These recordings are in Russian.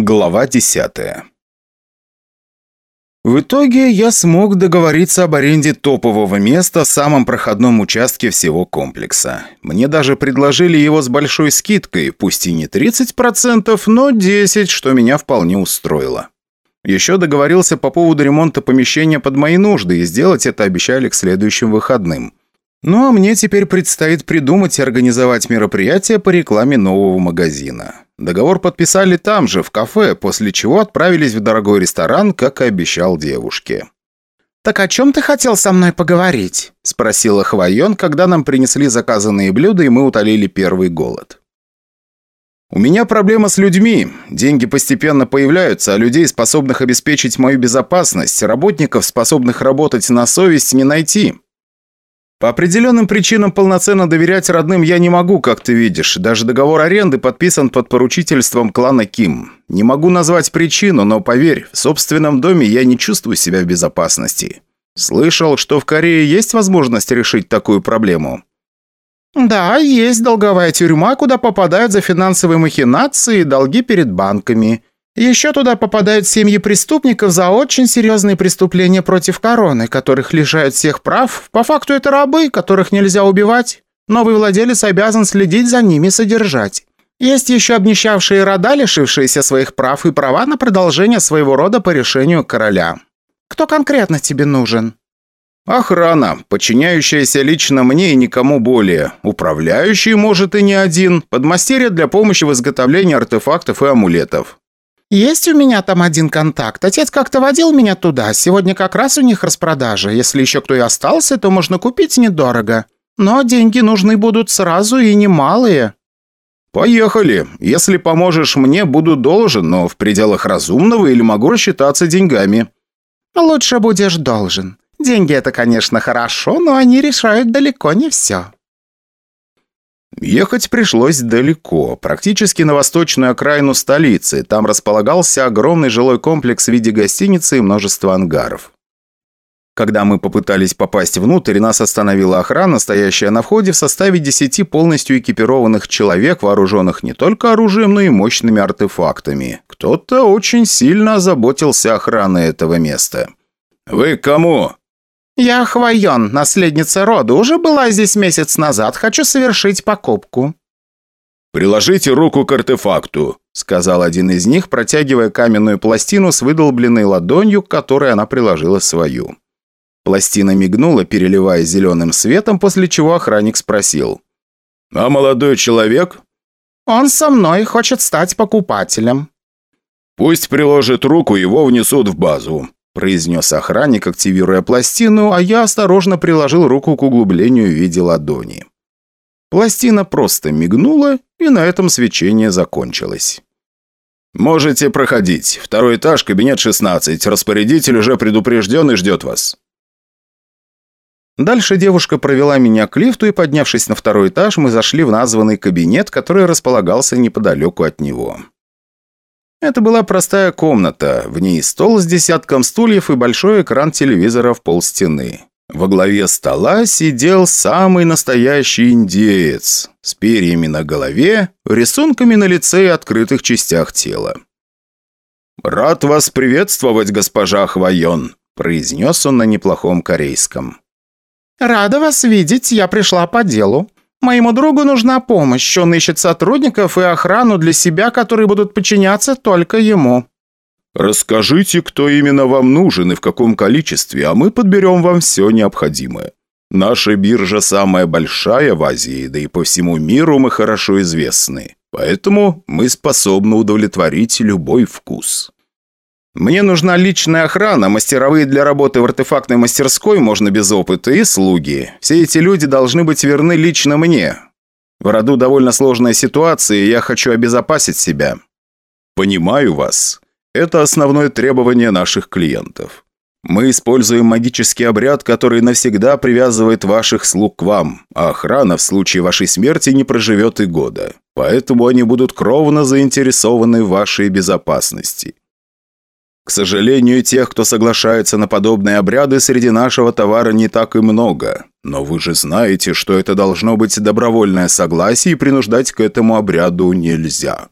Глава 10 В итоге я смог договориться об аренде топового места в самом проходном участке всего комплекса. Мне даже предложили его с большой скидкой, пусть и не 30%, но 10%, что меня вполне устроило. Еще договорился по поводу ремонта помещения под мои нужды, и сделать это обещали к следующим выходным. Ну а мне теперь предстоит придумать и организовать мероприятие по рекламе нового магазина. Договор подписали там же, в кафе, после чего отправились в дорогой ресторан, как и обещал девушке. «Так о чем ты хотел со мной поговорить?» – спросила Хвоен, когда нам принесли заказанные блюда, и мы утолили первый голод. «У меня проблема с людьми. Деньги постепенно появляются, а людей, способных обеспечить мою безопасность, работников, способных работать на совесть, не найти. По определенным причинам полноценно доверять родным я не могу, как ты видишь. Даже договор аренды подписан под поручительством клана Ким. Не могу назвать причину, но поверь, в собственном доме я не чувствую себя в безопасности. Слышал, что в Корее есть возможность решить такую проблему. «Да, есть долговая тюрьма, куда попадают за финансовые махинации и долги перед банками. Еще туда попадают семьи преступников за очень серьезные преступления против короны, которых лишают всех прав. По факту это рабы, которых нельзя убивать. Новый владелец обязан следить за ними и содержать. Есть еще обнищавшие рода, лишившиеся своих прав и права на продолжение своего рода по решению короля. Кто конкретно тебе нужен?» «Охрана, подчиняющаяся лично мне и никому более. Управляющий, может, и не один. Подмастерье для помощи в изготовлении артефактов и амулетов. «Есть у меня там один контакт. Отец как-то водил меня туда. Сегодня как раз у них распродажа. Если еще кто и остался, то можно купить недорого. Но деньги нужны будут сразу и немалые». «Поехали. Если поможешь мне, буду должен, но в пределах разумного или могу рассчитаться деньгами». «Лучше будешь должен. Деньги – это, конечно, хорошо, но они решают далеко не все». Ехать пришлось далеко, практически на восточную окраину столицы. Там располагался огромный жилой комплекс в виде гостиницы и множество ангаров. Когда мы попытались попасть внутрь, нас остановила охрана, стоящая на входе в составе десяти полностью экипированных человек, вооруженных не только оружием, но и мощными артефактами. Кто-то очень сильно озаботился охраной этого места. «Вы кому?» «Я Хвоен, наследница рода, уже была здесь месяц назад, хочу совершить покупку». «Приложите руку к артефакту», — сказал один из них, протягивая каменную пластину с выдолбленной ладонью, к которой она приложила свою. Пластина мигнула, переливая зеленым светом, после чего охранник спросил. «А молодой человек?» «Он со мной, хочет стать покупателем». «Пусть приложит руку, его внесут в базу», произнес охранник, активируя пластину, а я осторожно приложил руку к углублению в виде ладони. Пластина просто мигнула, и на этом свечение закончилось. «Можете проходить. Второй этаж, кабинет 16. Распорядитель уже предупрежден и ждет вас». Дальше девушка провела меня к лифту, и, поднявшись на второй этаж, мы зашли в названный кабинет, который располагался неподалеку от него. Это была простая комната, в ней стол с десятком стульев и большой экран телевизора в полстены. Во главе стола сидел самый настоящий индеец, с перьями на голове, рисунками на лице и открытых частях тела. «Рад вас приветствовать, госпожа Хвайон», – произнес он на неплохом корейском. «Рада вас видеть, я пришла по делу. Моему другу нужна помощь. Он ищет сотрудников и охрану для себя, которые будут подчиняться только ему». «Расскажите, кто именно вам нужен и в каком количестве, а мы подберем вам все необходимое. Наша биржа самая большая в Азии, да и по всему миру мы хорошо известны. Поэтому мы способны удовлетворить любой вкус». Мне нужна личная охрана, мастеровые для работы в артефактной мастерской можно без опыта и слуги. Все эти люди должны быть верны лично мне. В роду довольно сложная ситуация, и я хочу обезопасить себя. Понимаю вас. Это основное требование наших клиентов. Мы используем магический обряд, который навсегда привязывает ваших слуг к вам, а охрана в случае вашей смерти не проживет и года. Поэтому они будут кровно заинтересованы в вашей безопасности. К сожалению, тех, кто соглашается на подобные обряды, среди нашего товара не так и много. Но вы же знаете, что это должно быть добровольное согласие, и принуждать к этому обряду нельзя.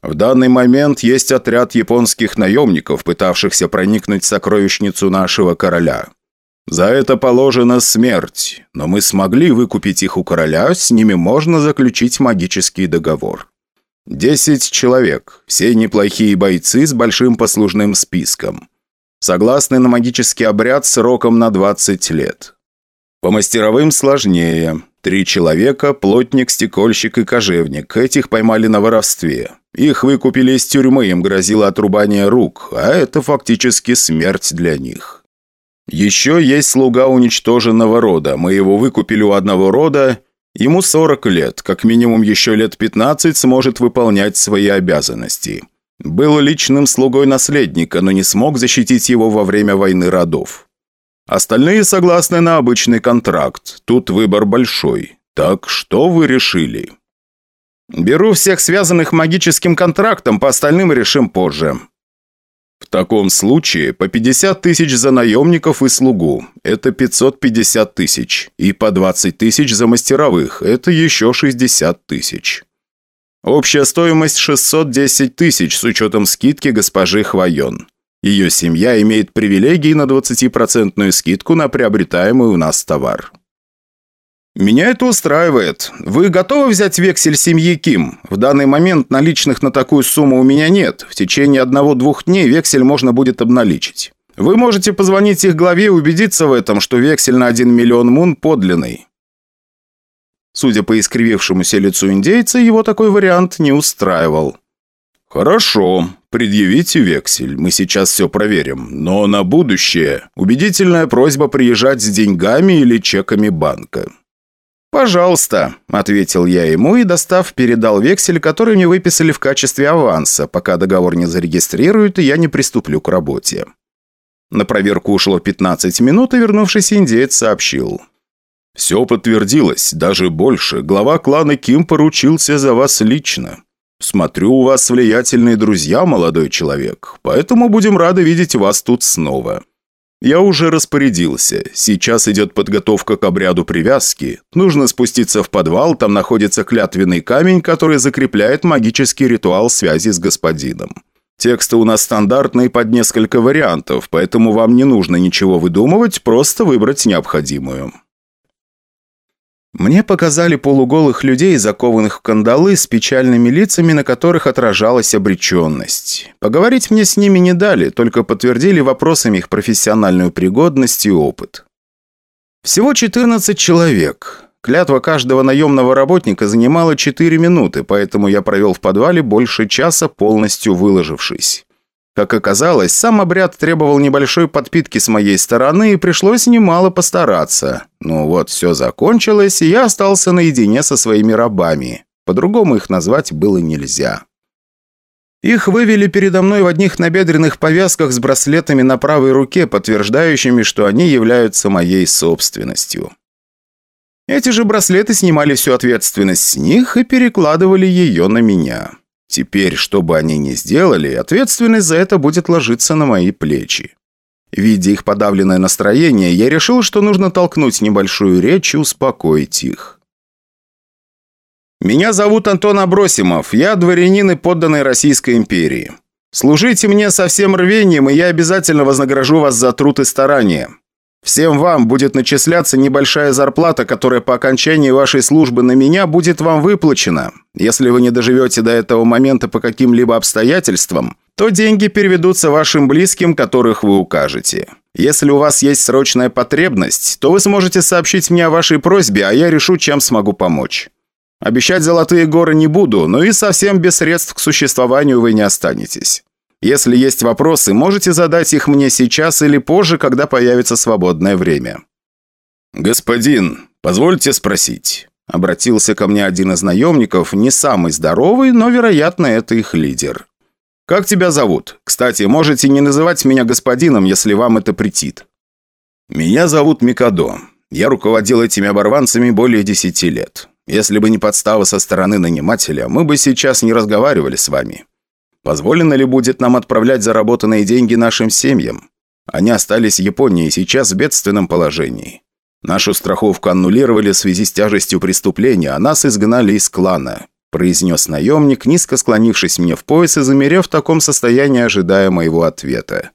В данный момент есть отряд японских наемников, пытавшихся проникнуть в сокровищницу нашего короля. За это положена смерть, но мы смогли выкупить их у короля, с ними можно заключить магический договор. Десять человек, все неплохие бойцы с большим послужным списком. Согласны на магический обряд сроком на 20 лет. По мастеровым сложнее. Три человека, плотник, стекольщик и кожевник. Этих поймали на воровстве. Их выкупили из тюрьмы, им грозило отрубание рук, а это фактически смерть для них. Еще есть слуга уничтоженного рода. Мы его выкупили у одного рода. Ему 40 лет, как минимум еще лет 15 сможет выполнять свои обязанности. Был личным слугой наследника, но не смог защитить его во время войны родов. Остальные согласны на обычный контракт. Тут выбор большой. Так что вы решили? Беру всех связанных магическим контрактом, по остальным решим позже. В таком случае по 50 тысяч за наемников и слугу. Это 550 тысяч. И по 20 тысяч за мастеровых. Это еще 60 тысяч. Общая стоимость 610 тысяч с учетом скидки госпожи Хвоен. Ее семья имеет привилегии на 20% скидку на приобретаемый у нас товар. «Меня это устраивает. Вы готовы взять вексель семьи Ким? В данный момент наличных на такую сумму у меня нет. В течение одного-двух дней вексель можно будет обналичить. Вы можете позвонить их главе и убедиться в этом, что вексель на 1 миллион мун подлинный. Судя по искривившемуся лицу индейца, его такой вариант не устраивал. «Хорошо, предъявите вексель, мы сейчас все проверим. Но на будущее убедительная просьба приезжать с деньгами или чеками банка». «Пожалуйста», – ответил я ему и, достав, передал вексель, который мне выписали в качестве аванса, пока договор не зарегистрируют и я не приступлю к работе. На проверку ушло 15 минут, и вернувшийся индеец сообщил. «Все подтвердилось, даже больше. Глава клана Ким поручился за вас лично. Смотрю, у вас влиятельные друзья, молодой человек, поэтому будем рады видеть вас тут снова». «Я уже распорядился. Сейчас идет подготовка к обряду привязки. Нужно спуститься в подвал, там находится клятвенный камень, который закрепляет магический ритуал связи с господином. Тексты у нас стандартные под несколько вариантов, поэтому вам не нужно ничего выдумывать, просто выбрать необходимую». Мне показали полуголых людей, закованных в кандалы, с печальными лицами, на которых отражалась обреченность. Поговорить мне с ними не дали, только подтвердили вопросами их профессиональную пригодность и опыт. Всего 14 человек. Клятва каждого наемного работника занимала 4 минуты, поэтому я провел в подвале больше часа, полностью выложившись. Как оказалось, сам обряд требовал небольшой подпитки с моей стороны, и пришлось немало постараться. Ну вот, все закончилось, и я остался наедине со своими рабами. По-другому их назвать было нельзя. Их вывели передо мной в одних набедренных повязках с браслетами на правой руке, подтверждающими, что они являются моей собственностью. Эти же браслеты снимали всю ответственность с них и перекладывали ее на меня. Теперь, что бы они ни сделали, ответственность за это будет ложиться на мои плечи. Видя их подавленное настроение, я решил, что нужно толкнуть небольшую речь и успокоить их. «Меня зовут Антон Абросимов, я дворянин и подданный Российской империи. Служите мне со всем рвением, и я обязательно вознагражу вас за труд и старание. Всем вам будет начисляться небольшая зарплата, которая по окончании вашей службы на меня будет вам выплачена. Если вы не доживете до этого момента по каким-либо обстоятельствам, то деньги переведутся вашим близким, которых вы укажете. Если у вас есть срочная потребность, то вы сможете сообщить мне о вашей просьбе, а я решу, чем смогу помочь. Обещать золотые горы не буду, но и совсем без средств к существованию вы не останетесь. Если есть вопросы, можете задать их мне сейчас или позже, когда появится свободное время». «Господин, позвольте спросить». Обратился ко мне один из наемников, не самый здоровый, но, вероятно, это их лидер. «Как тебя зовут? Кстати, можете не называть меня господином, если вам это претит». «Меня зовут Микадо. Я руководил этими оборванцами более десяти лет. Если бы не подстава со стороны нанимателя, мы бы сейчас не разговаривали с вами. Позволено ли будет нам отправлять заработанные деньги нашим семьям? Они остались в Японии и сейчас в бедственном положении. Нашу страховку аннулировали в связи с тяжестью преступления, а нас изгнали из клана. произнес наемник, низко склонившись мне в пояс и замерев в таком состоянии, ожидая моего ответа.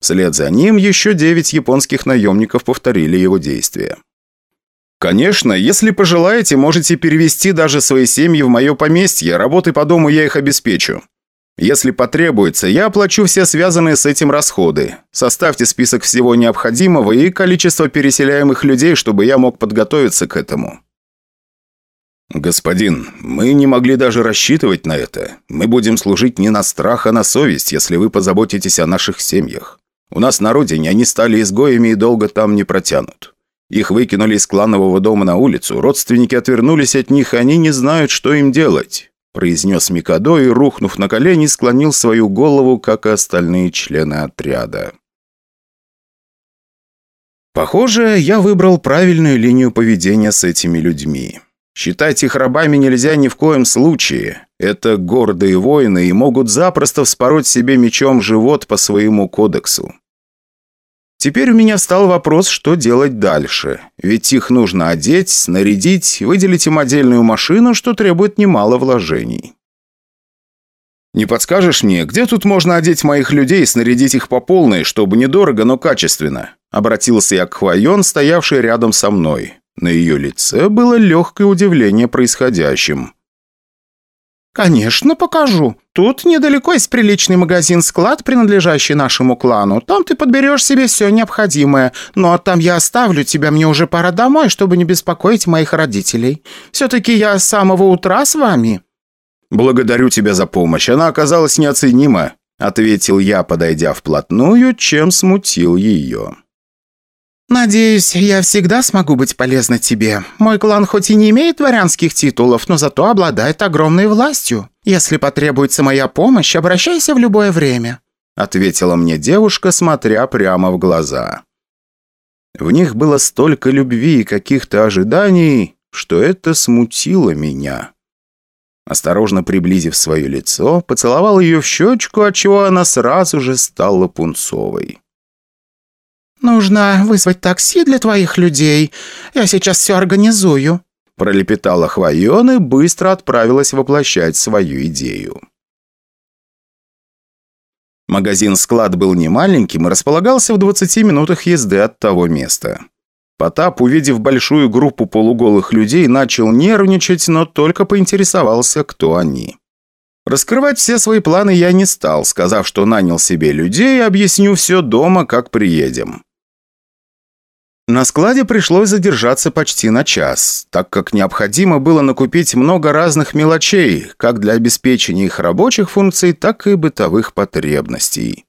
Вслед за ним еще девять японских наемников повторили его действия. «Конечно, если пожелаете, можете перевести даже свои семьи в мое поместье, работы по дому я их обеспечу. Если потребуется, я оплачу все связанные с этим расходы. Составьте список всего необходимого и количество переселяемых людей, чтобы я мог подготовиться к этому». «Господин, мы не могли даже рассчитывать на это. Мы будем служить не на страх, а на совесть, если вы позаботитесь о наших семьях. У нас на родине они стали изгоями и долго там не протянут. Их выкинули из кланового дома на улицу, родственники отвернулись от них, и они не знают, что им делать», произнес Микадо и, рухнув на колени, склонил свою голову, как и остальные члены отряда. Похоже, я выбрал правильную линию поведения с этими людьми. Считать их рабами нельзя ни в коем случае. Это гордые воины и могут запросто вспороть себе мечом живот по своему кодексу. Теперь у меня стал вопрос, что делать дальше. Ведь их нужно одеть, снарядить, выделить им отдельную машину, что требует немало вложений. «Не подскажешь мне, где тут можно одеть моих людей и снарядить их по полной, чтобы недорого, но качественно?» Обратился я к Хвайон, стоявшей рядом со мной. На ее лице было легкое удивление происходящим. «Конечно, покажу. Тут недалеко есть приличный магазин-склад, принадлежащий нашему клану. Там ты подберешь себе все необходимое. Ну а там я оставлю тебя, мне уже пора домой, чтобы не беспокоить моих родителей. Все-таки я с самого утра с вами». «Благодарю тебя за помощь. Она оказалась неоценима», — ответил я, подойдя вплотную, чем смутил ее. «Надеюсь, я всегда смогу быть полезна тебе. Мой клан хоть и не имеет дворянских титулов, но зато обладает огромной властью. Если потребуется моя помощь, обращайся в любое время», ответила мне девушка, смотря прямо в глаза. В них было столько любви и каких-то ожиданий, что это смутило меня. Осторожно приблизив свое лицо, поцеловал ее в щечку, отчего она сразу же стала пунцовой. «Нужно вызвать такси для твоих людей. Я сейчас все организую», – пролепетала Хвоен и быстро отправилась воплощать свою идею. Магазин-склад был немаленьким и располагался в 20 минутах езды от того места. Потап, увидев большую группу полуголых людей, начал нервничать, но только поинтересовался, кто они. Раскрывать все свои планы я не стал, сказав, что нанял себе людей и объясню все дома, как приедем. На складе пришлось задержаться почти на час, так как необходимо было накупить много разных мелочей, как для обеспечения их рабочих функций, так и бытовых потребностей.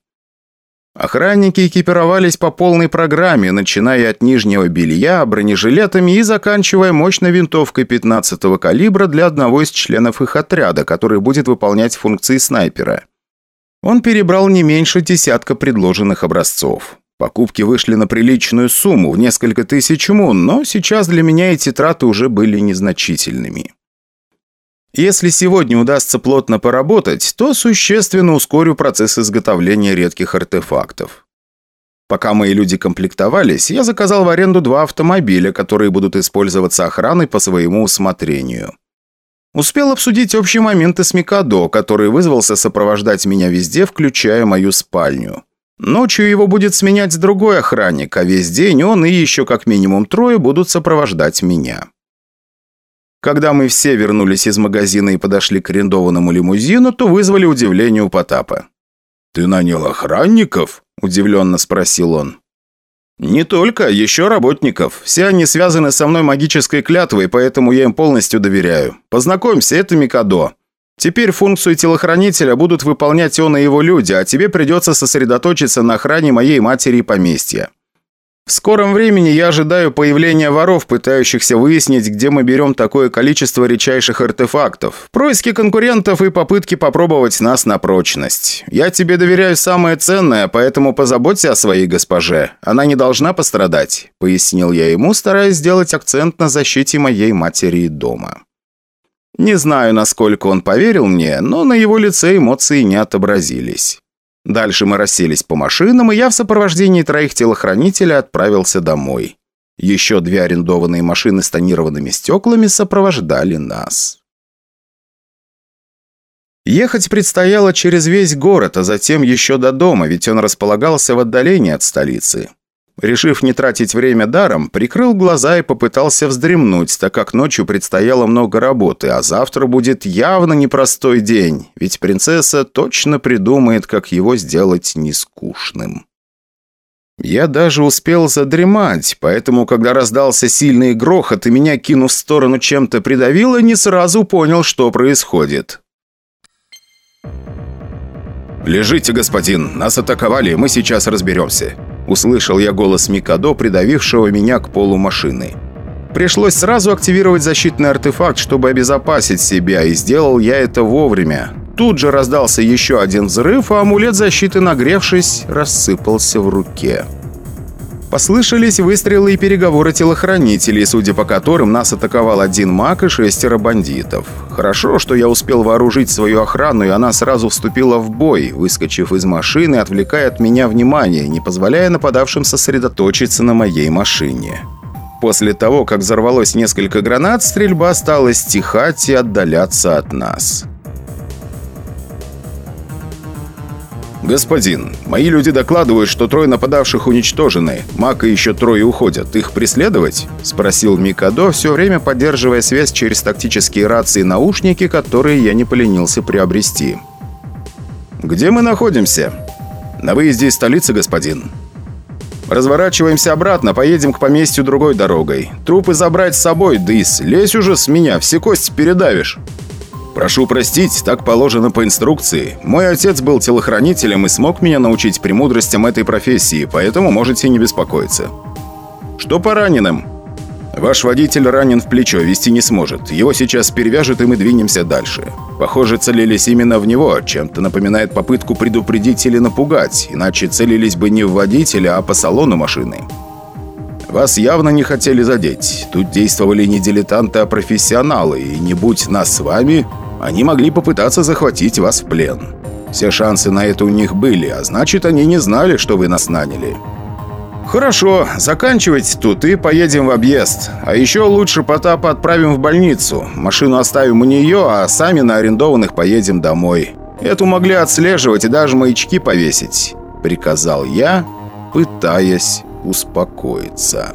Охранники экипировались по полной программе, начиная от нижнего белья, бронежилетами и заканчивая мощной винтовкой 15-го калибра для одного из членов их отряда, который будет выполнять функции снайпера. Он перебрал не меньше десятка предложенных образцов. Покупки вышли на приличную сумму, в несколько тысяч мун, но сейчас для меня эти траты уже были незначительными. Если сегодня удастся плотно поработать, то существенно ускорю процесс изготовления редких артефактов. Пока мои люди комплектовались, я заказал в аренду два автомобиля, которые будут использоваться охраной по своему усмотрению. Успел обсудить общие моменты с Микадо, который вызвался сопровождать меня везде, включая мою спальню. Ночью его будет сменять другой охранник, а весь день он и еще как минимум трое будут сопровождать меня. Когда мы все вернулись из магазина и подошли к арендованному лимузину, то вызвали удивление у Потапа. «Ты нанял охранников?» – удивленно спросил он. «Не только, еще работников. Все они связаны со мной магической клятвой, поэтому я им полностью доверяю. Познакомься, это Микадо. Теперь функцию телохранителя будут выполнять он и его люди, а тебе придется сосредоточиться на охране моей матери и поместья. В скором времени я ожидаю появления воров, пытающихся выяснить, где мы берем такое количество редчайших артефактов, происки конкурентов и попытки попробовать нас на прочность. Я тебе доверяю самое ценное, поэтому позаботься о своей госпоже. Она не должна пострадать», — пояснил я ему, стараясь сделать акцент на защите моей матери и дома. Не знаю, насколько он поверил мне, но на его лице эмоции не отобразились. Дальше мы расселись по машинам, и я в сопровождении троих телохранителей отправился домой. Еще две арендованные машины с тонированными стеклами сопровождали нас. Ехать предстояло через весь город, а затем еще до дома, ведь он располагался в отдалении от столицы. Решив не тратить время даром, прикрыл глаза и попытался вздремнуть, так как ночью предстояло много работы, а завтра будет явно непростой день, ведь принцесса точно придумает, как его сделать нескучным. Я даже успел задремать, поэтому, когда раздался сильный грохот и меня, кинув в сторону, чем-то придавило, не сразу понял, что происходит. «Лежите, господин, нас атаковали, мы сейчас разберемся», Услышал я голос Микадо, придавившего меня к полу машины. Пришлось сразу активировать защитный артефакт, чтобы обезопасить себя, и сделал я это вовремя. Тут же раздался еще один взрыв, а амулет защиты, нагревшись, рассыпался в руке. Послышались выстрелы и переговоры телохранителей, судя по которым нас атаковал один маг и шестеро бандитов. Хорошо, что я успел вооружить свою охрану, и она сразу вступила в бой, выскочив из машины, отвлекая от меня внимание, не позволяя нападавшим сосредоточиться на моей машине. После того, как взорвалось несколько гранат, стрельба стала стихать и отдаляться от нас. «Господин, мои люди докладывают, что трое нападавших уничтожены. Мак и еще трое уходят. Их преследовать?» – спросил Микадо, все время поддерживая связь через тактические рации и наушники, которые я не поленился приобрести. «Где мы находимся?» «На выезде из столицы, господин». «Разворачиваемся обратно, поедем к поместью другой дорогой. Трупы забрать с собой, Дыс. Лезь уже с меня, все кости передавишь». «Прошу простить, так положено по инструкции. Мой отец был телохранителем и смог меня научить премудростям этой профессии, поэтому можете не беспокоиться». «Что по раненым?» «Ваш водитель ранен в плечо, вести не сможет. Его сейчас перевяжут, и мы двинемся дальше. Похоже, целились именно в него, чем-то напоминает попытку предупредить или напугать, иначе целились бы не в водителя, а по салону машины». Вас явно не хотели задеть. Тут действовали не дилетанты, а профессионалы, и не будь нас с вами, они могли попытаться захватить вас в плен. Все шансы на это у них были, а значит, они не знали, что вы нас наняли. «Хорошо, заканчивайте тут и поедем в объезд. А еще лучше Потапа отправим в больницу. Машину оставим у нее, а сами на арендованных поедем домой. Эту могли отслеживать и даже маячки повесить», — приказал я, пытаясь успокоиться.